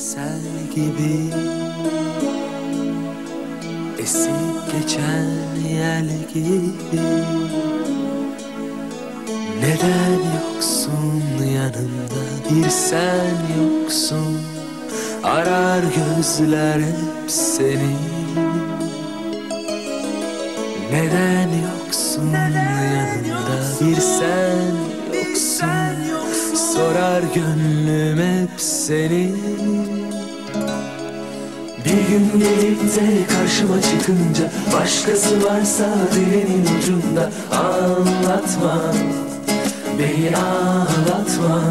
sel gibi Esip geçen yel gibi. Neden yoksun yanımda? Bir sen yoksun. Arar gözler hep seni. Neden yoksun yanımda? Bir sen gönlüm hep seni bir gün gelip de karşıma çıkınca Başkası varsa dilinin ucunda Anlatma Beni ağlatma.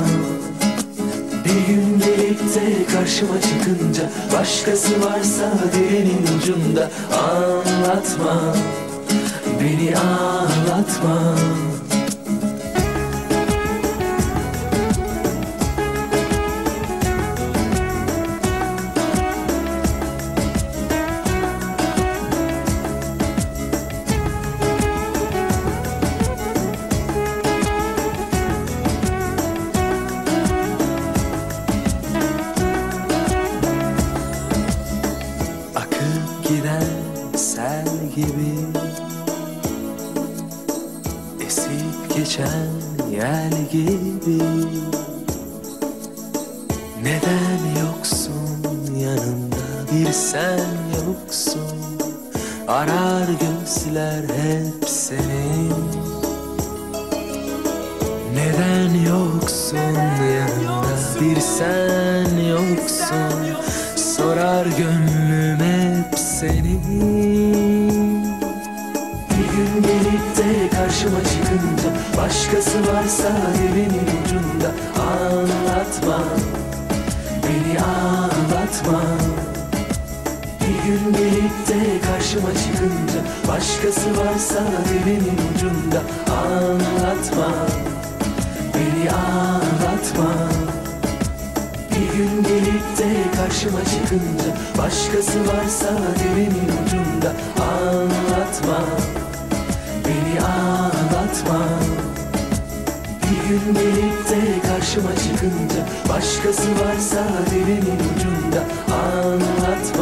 Bir gün gelip de karşıma çıkınca Başkası varsa dilinin ucunda Anlatma Beni ağlatma gibi Esip geçen yel gibi Neden yoksun yanımda bir sen yoksun? Arar gözler hep seni. Neden yoksun yanımda bir sen yoksun? Sorar gönlüm hep seni karşıma çıkınca Başkası varsa dilinin ucunda. Anlatma Beni ağlatma. Bir gün gelip de karşıma çıkınca Başkası varsa dilinin ucunda. Anlatma Beni ağlatma. Bir gün gelip de karşıma çıkınca Başkası varsa dilinin ucunda. Anlatma bir gün gelip de karşıma çıkınca Başkası varsa dilinin ucunda. Anlatma